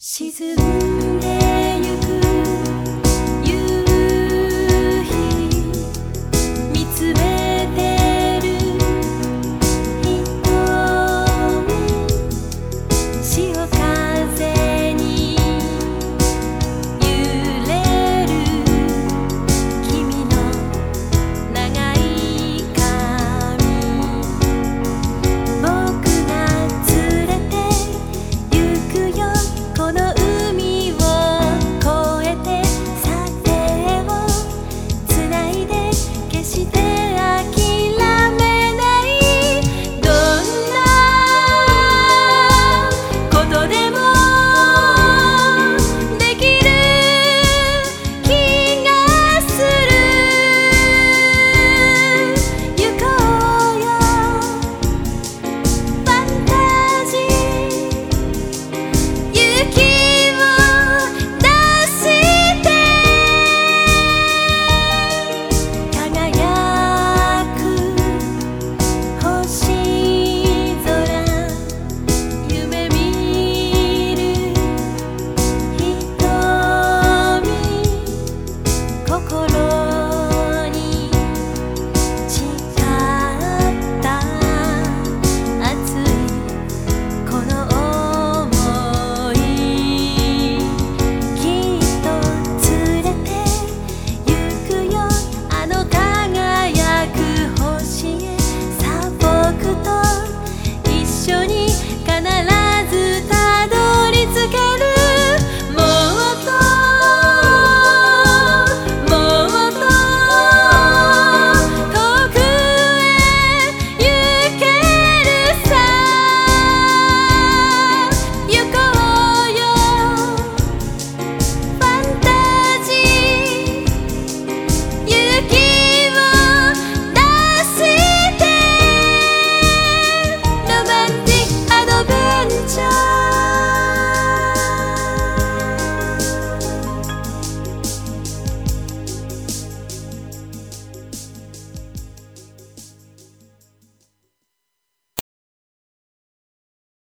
沈んで緒に